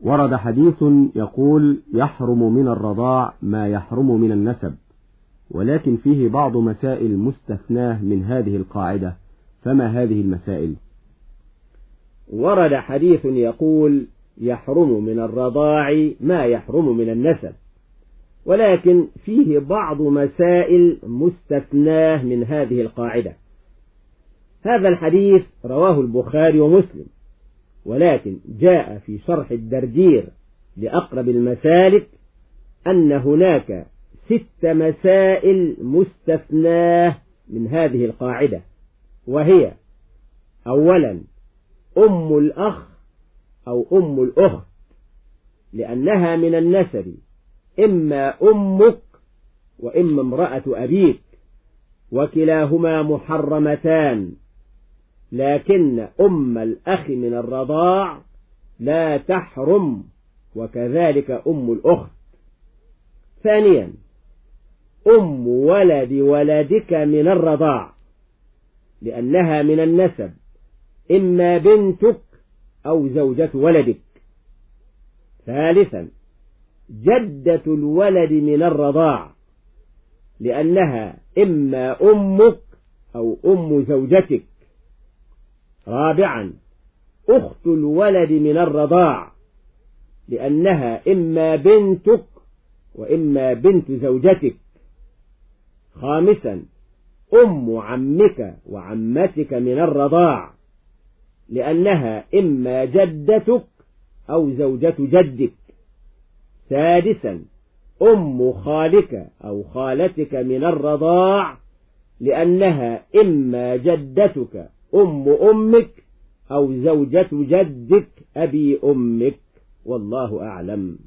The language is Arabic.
ورد حديث يقول يحرم من الرضاع ما يحرم من النسب ولكن فيه بعض مسائل مستثناة من هذه القاعدة فما هذه المسائل؟ ورد حديث يقول يحرم من الرضاع ما يحرم من النسب ولكن فيه بعض مسائل مستثناة من هذه القاعدة. هذا الحديث رواه البخاري ومسلم. ولكن جاء في شرح الدردير لأقرب المسالك أن هناك ست مسائل مستثناة من هذه القاعدة وهي أولا أم الأخ أو أم الأخت لأنها من النسب إما أمك وإما امرأة أبيك وكلاهما محرمتان. لكن أم الأخ من الرضاع لا تحرم وكذلك أم الأخت. ثانيا أم ولد ولدك من الرضاع لأنها من النسب إما بنتك أو زوجة ولدك. ثالثا جدة الولد من الرضاع لأنها إما أمك أو أم زوجتك. رابعا أخت الولد من الرضاع لأنها إما بنتك وإما بنت زوجتك. خامسا أم عمك وعمتك من الرضاع لأنها إما جدتك أو زوجة جدك. سادسا أم خالك أو خالتك من الرضاع لأنها إما جدتك أم أمك أو زوجة جدك أبي أمك والله أعلم.